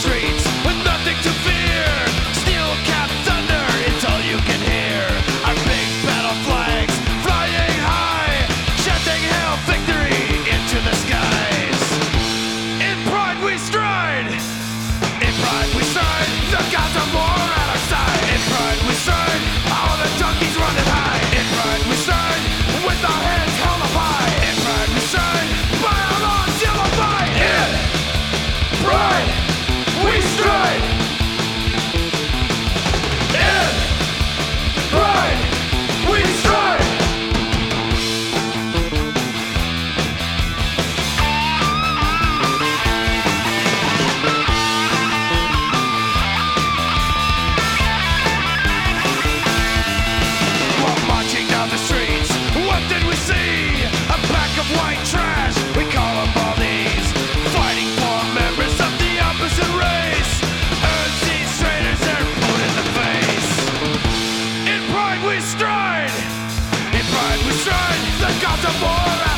streets. before